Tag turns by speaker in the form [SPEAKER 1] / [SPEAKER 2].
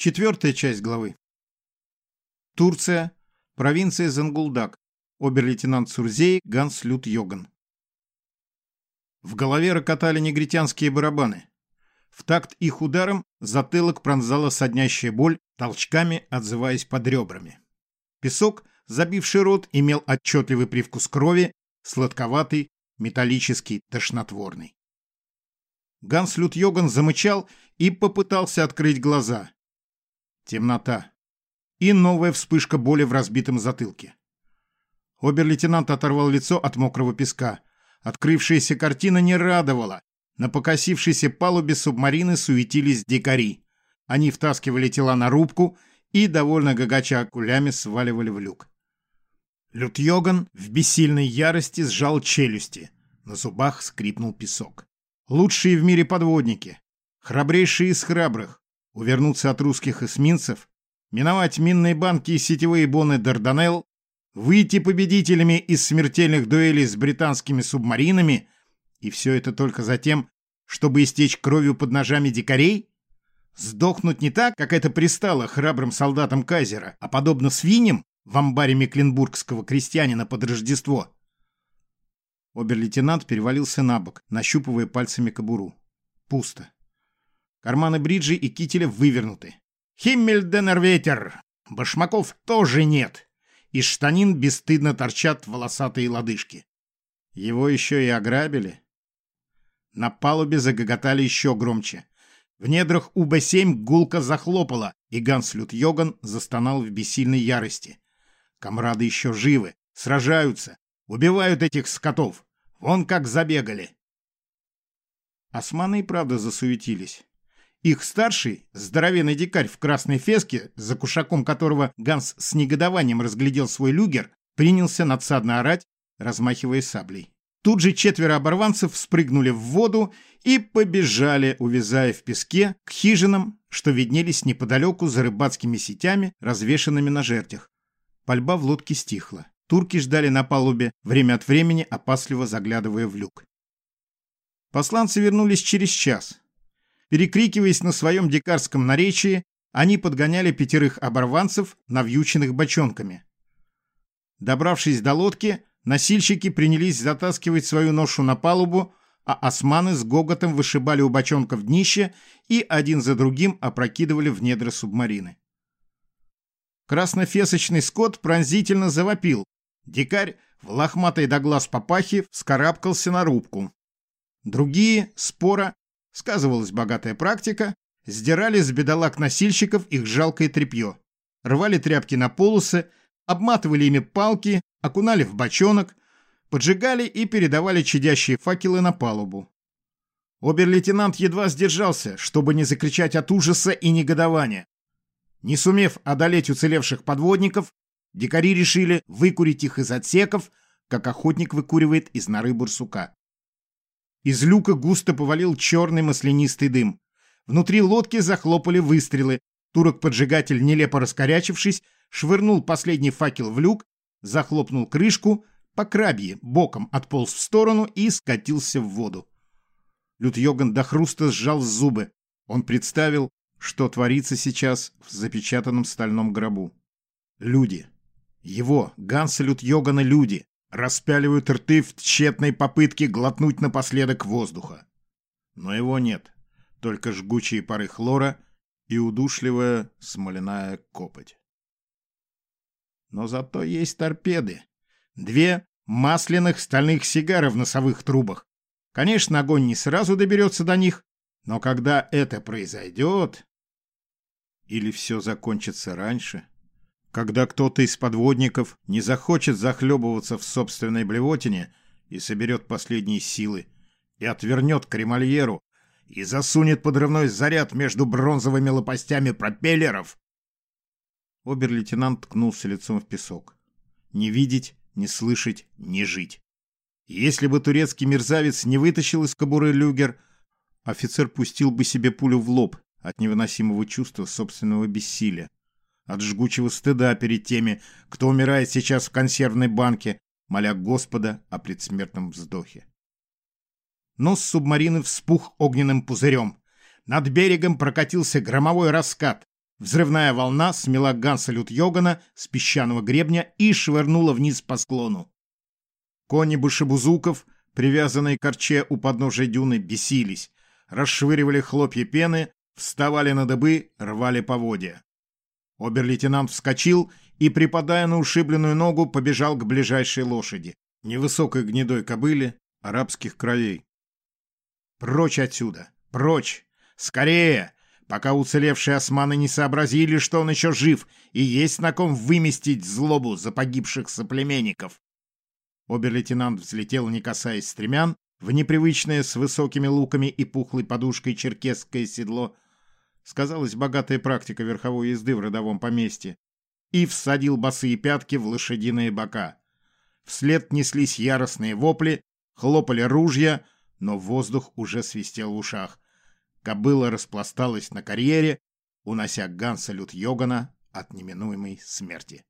[SPEAKER 1] Четвертая часть главы. Турция, провинция Зангулдак, обер-лейтенант Сурзей Ганс Лют Йоган. В голове рокотали негритянские барабаны. В такт их ударом затылок пронзала соднящая боль, толчками отзываясь под ребрами. Песок, забивший рот, имел отчетливый привкус крови, сладковатый, металлический, тошнотворный. Ганс Лют Йоган замычал и попытался открыть глаза. Темнота. И новая вспышка боли в разбитом затылке. Обер-лейтенант оторвал лицо от мокрого песка. Открывшаяся картина не радовала. На покосившейся палубе субмарины суетились дикари. Они втаскивали тела на рубку и, довольно гагача кулями, сваливали в люк. Лют-Йоган в бессильной ярости сжал челюсти. На зубах скрипнул песок. Лучшие в мире подводники, храбрейшие из храбрых, увернуться от русских эсминцев, миновать минные банки и сетевые боны Дарданелл, выйти победителями из смертельных дуэлей с британскими субмаринами, и все это только за тем, чтобы истечь кровью под ножами дикарей? Сдохнуть не так, как это пристало храбрым солдатам Кайзера, а подобно свиньям в амбаре мекленбургского крестьянина под Рождество – Обер-лейтенант перевалился на бок, нащупывая пальцами кобуру. Пусто. Карманы бриджи и кителя вывернуты. «Химмельденерветер!» Башмаков тоже нет. Из штанин бесстыдно торчат волосатые лодыжки. Его еще и ограбили. На палубе загоготали еще громче. В недрах УБ-7 гулко захлопала, и Ганслют Йоган застонал в бессильной ярости. Комрады еще живы, сражаются, убивают этих скотов. Вон как забегали. Османы и правда засуетились. Их старший, здоровенный дикарь в красной феске, за кушаком которого Ганс с негодованием разглядел свой люгер, принялся надсадно орать, размахивая саблей. Тут же четверо оборванцев спрыгнули в воду и побежали, увязая в песке, к хижинам, что виднелись неподалеку за рыбацкими сетями, развешанными на жердях. Пальба в лодке стихла. Турки ждали на палубе, время от времени опасливо заглядывая в люк. Посланцы вернулись через час. Перекрикиваясь на своем дикарском наречии, они подгоняли пятерых оборванцев, навьюченных бочонками. Добравшись до лодки, носильщики принялись затаскивать свою ношу на палубу, а османы с гоготом вышибали у бочонков днище и один за другим опрокидывали в недра субмарины. Краснофесочный скот пронзительно завопил, Дикарь в лохматой до глаз папахе вскарабкался на рубку. Другие, спора, сказывалась богатая практика, сдирали с бедолаг носильщиков их жалкое тряпье, рвали тряпки на полосы, обматывали ими палки, окунали в бочонок, поджигали и передавали чадящие факелы на палубу. Обер-лейтенант едва сдержался, чтобы не закричать от ужаса и негодования. Не сумев одолеть уцелевших подводников, Дикари решили выкурить их из отсеков, как охотник выкуривает из норы бурсука. Из люка густо повалил черный маслянистый дым. Внутри лодки захлопали выстрелы. Турок-поджигатель, нелепо раскорячившись, швырнул последний факел в люк, захлопнул крышку, по крабье боком отполз в сторону и скатился в воду. Лют-Йоган до хруста сжал зубы. Он представил, что творится сейчас в запечатанном стальном гробу. Люди. Его, Ганса Лют-Йогана, люди распяливают рты в тщетной попытке глотнуть напоследок воздуха. Но его нет, только жгучие пары хлора и удушливая смоляная копоть. Но зато есть торпеды. Две масляных стальных сигары в носовых трубах. Конечно, огонь не сразу доберется до них, но когда это произойдет... Или все закончится раньше когда кто-то из подводников не захочет захлебываться в собственной блевотине и соберет последние силы, и отвернет к кремольеру, и засунет подрывной заряд между бронзовыми лопастями пропеллеров. Обер-лейтенант ткнулся лицом в песок. Не видеть, не слышать, не жить. Если бы турецкий мерзавец не вытащил из кобуры люгер, офицер пустил бы себе пулю в лоб от невыносимого чувства собственного бессилия от жгучего стыда перед теми, кто умирает сейчас в консервной банке, моля Господа о предсмертном вздохе. Нос субмарины вспух огненным пузырем. Над берегом прокатился громовой раскат. Взрывная волна смела Ганса Лют-Йогана с песчаного гребня и швырнула вниз по склону. Кони башебузуков, привязанные к корче у подножия дюны, бесились, расшвыривали хлопья пены, вставали на дыбы, рвали поводья. Обер-лейтенант вскочил и, припадая на ушибленную ногу, побежал к ближайшей лошади, невысокой гнедой кобыле арабских кровей. «Прочь отсюда! Прочь! Скорее!» пока уцелевшие османы не сообразили, что он еще жив, и есть на ком выместить злобу за погибших соплеменников. Обер-лейтенант взлетел, не касаясь стремян, в непривычное с высокими луками и пухлой подушкой черкесское седло, сказалась богатая практика верховой езды в родовом поместье, и всадил босые пятки в лошадиные бока. Вслед неслись яростные вопли, хлопали ружья, но воздух уже свистел в ушах. Кобыла распласталась на карьере, унося Ганса Лют-Йогана от неминуемой смерти.